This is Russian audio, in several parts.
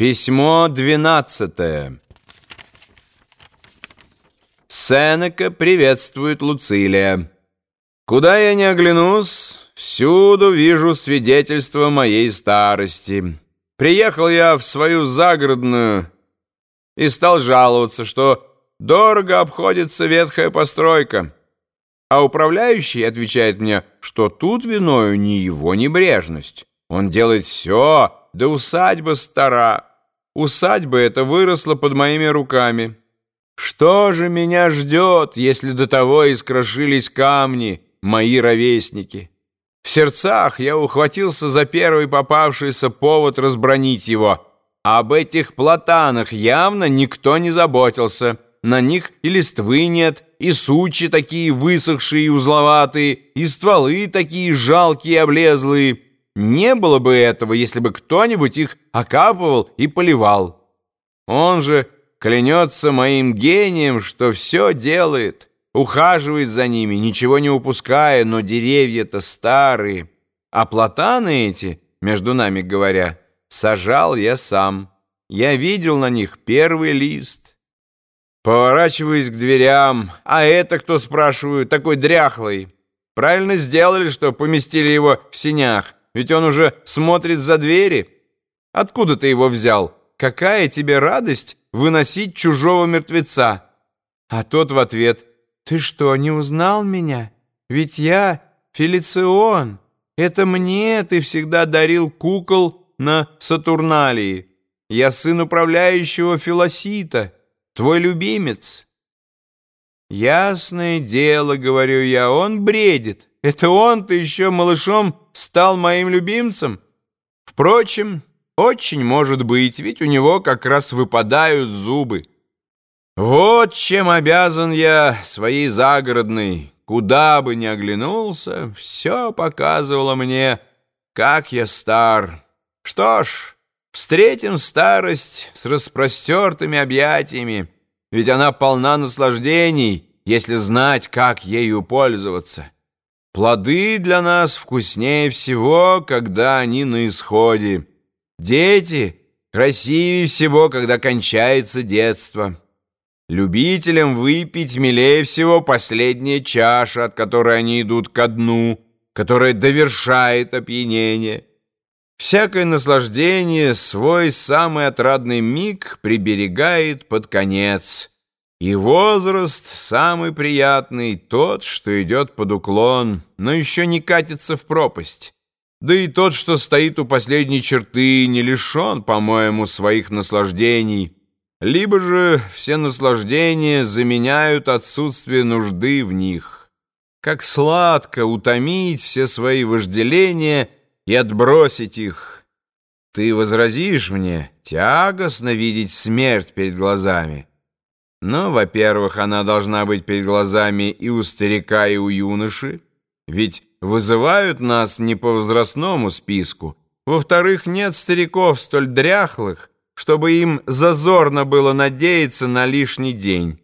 Письмо двенадцатое. Сенека приветствует Луцилия. Куда я не оглянусь, всюду вижу свидетельство моей старости. Приехал я в свою загородную и стал жаловаться, что дорого обходится ветхая постройка. А управляющий отвечает мне, что тут виною не его небрежность. Он делает все, да усадьба стара. Усадьба эта выросла под моими руками. Что же меня ждет, если до того искрошились камни, мои ровесники? В сердцах я ухватился за первый попавшийся повод разбронить его. Об этих платанах явно никто не заботился. На них и листвы нет, и сучи такие высохшие и узловатые, и стволы такие жалкие и облезлые. Не было бы этого, если бы кто-нибудь их окапывал и поливал. Он же клянется моим гением, что все делает, ухаживает за ними, ничего не упуская, но деревья-то старые. А платаны эти, между нами говоря, сажал я сам. Я видел на них первый лист. Поворачиваюсь к дверям. А это кто, спрашиваю, такой дряхлый? Правильно сделали, что поместили его в синях. Ведь он уже смотрит за двери. Откуда ты его взял? Какая тебе радость выносить чужого мертвеца?» А тот в ответ, «Ты что, не узнал меня? Ведь я Фелицион. Это мне ты всегда дарил кукол на Сатурналии. Я сын управляющего Филосита, твой любимец». «Ясное дело, — говорю я, — он бредит. Это он-то еще малышом стал моим любимцем? Впрочем, очень может быть, ведь у него как раз выпадают зубы. Вот чем обязан я своей загородной. Куда бы ни оглянулся, все показывало мне, как я стар. Что ж, встретим старость с распростертыми объятиями, ведь она полна наслаждений, если знать, как ею пользоваться. Плоды для нас вкуснее всего, когда они на исходе. Дети красивее всего, когда кончается детство. Любителям выпить милее всего последняя чаша, от которой они идут ко дну, которая довершает опьянение. Всякое наслаждение свой самый отрадный миг приберегает под конец — и возраст самый приятный, тот, что идет под уклон, но еще не катится в пропасть. Да и тот, что стоит у последней черты, не лишен, по-моему, своих наслаждений. Либо же все наслаждения заменяют отсутствие нужды в них. Как сладко утомить все свои вожделения и отбросить их. Ты возразишь мне, тягостно видеть смерть перед глазами. Но, во-первых, она должна быть перед глазами и у старика, и у юноши, ведь вызывают нас не по возрастному списку. Во-вторых, нет стариков столь дряхлых, чтобы им зазорно было надеяться на лишний день.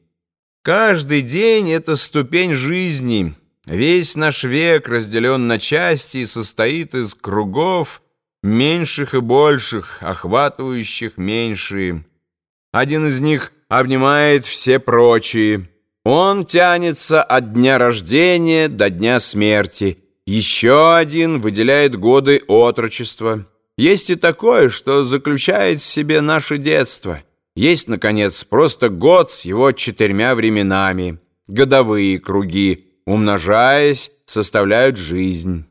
Каждый день — это ступень жизни. Весь наш век разделен на части и состоит из кругов, меньших и больших, охватывающих меньшие. Один из них обнимает все прочие. Он тянется от дня рождения до дня смерти. Еще один выделяет годы отрочества. Есть и такое, что заключает в себе наше детство. Есть, наконец, просто год с его четырьмя временами. Годовые круги, умножаясь, составляют жизнь.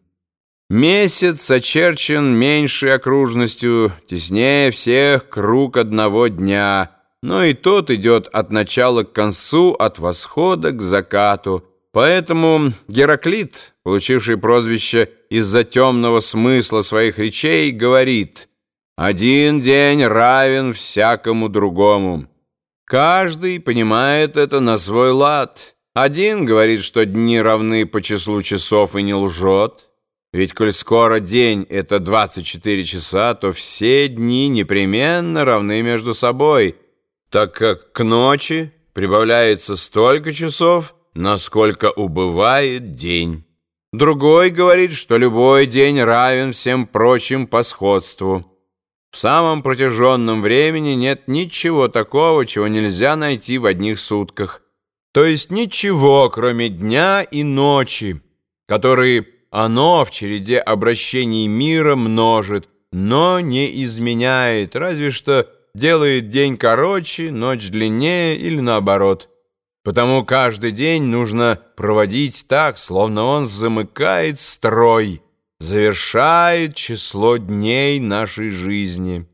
Месяц очерчен меньшей окружностью, теснее всех круг одного дня — но и тот идет от начала к концу, от восхода к закату. Поэтому Гераклит, получивший прозвище из-за темного смысла своих речей, говорит «Один день равен всякому другому». Каждый понимает это на свой лад. Один говорит, что дни равны по числу часов и не лжет. Ведь коль скоро день — это 24 часа, то все дни непременно равны между собой — так как к ночи прибавляется столько часов, насколько убывает день. Другой говорит, что любой день равен всем прочим по сходству. В самом протяженном времени нет ничего такого, чего нельзя найти в одних сутках. То есть ничего, кроме дня и ночи, которые оно в череде обращений мира множит, но не изменяет, разве что делает день короче, ночь длиннее или наоборот. Потому каждый день нужно проводить так, словно он замыкает строй, завершает число дней нашей жизни.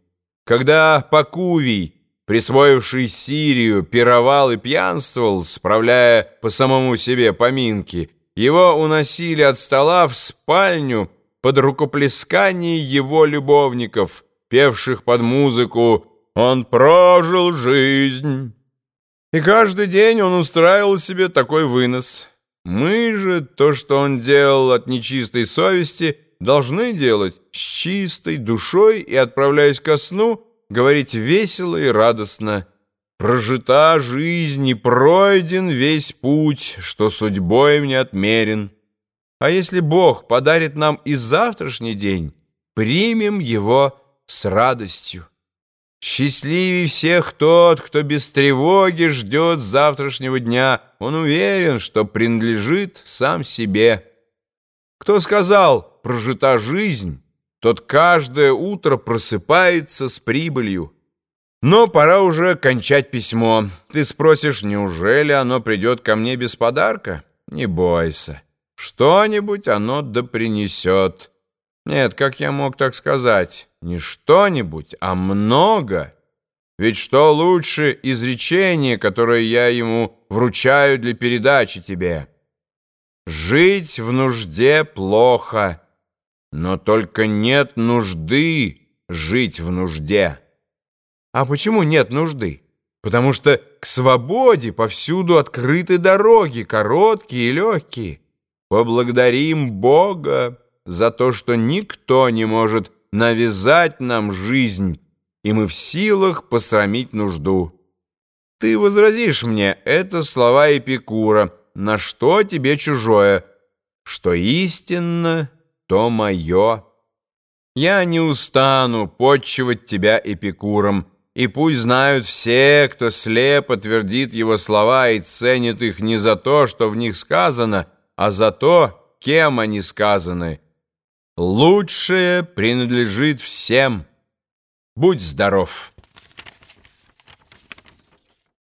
Когда Пакувий, присвоивший Сирию, пировал и пьянствовал, справляя по самому себе поминки, его уносили от стола в спальню под рукоплескание его любовников, певших под музыку «Он прожил жизнь». И каждый день он устраивал себе такой вынос. Мы же то, что он делал от нечистой совести, должны делать с чистой душой и, отправляясь ко сну, говорить весело и радостно. Прожита жизнь и пройден весь путь, что судьбой мне отмерен. А если Бог подарит нам и завтрашний день, примем его с радостью. Счастливей всех тот, кто без тревоги ждет завтрашнего дня. Он уверен, что принадлежит сам себе. Кто сказал «прожита жизнь», тот каждое утро просыпается с прибылью. Но пора уже кончать письмо. Ты спросишь, неужели оно придет ко мне без подарка? Не бойся. Что-нибудь оно да принесет. Нет, как я мог так сказать? Не что-нибудь, а много. Ведь что лучше изречение, которое я ему вручаю для передачи тебе? Жить в нужде плохо, но только нет нужды жить в нужде. А почему нет нужды? Потому что к свободе повсюду открыты дороги, короткие и легкие. Поблагодарим Бога за то, что никто не может навязать нам жизнь, и мы в силах посрамить нужду. Ты возразишь мне, это слова Эпикура, на что тебе чужое, что истинно, то мое. Я не устану подчивать тебя Эпикуром, и пусть знают все, кто слепо твердит его слова и ценит их не за то, что в них сказано, а за то, кем они сказаны. Лучшее принадлежит всем. Будь здоров!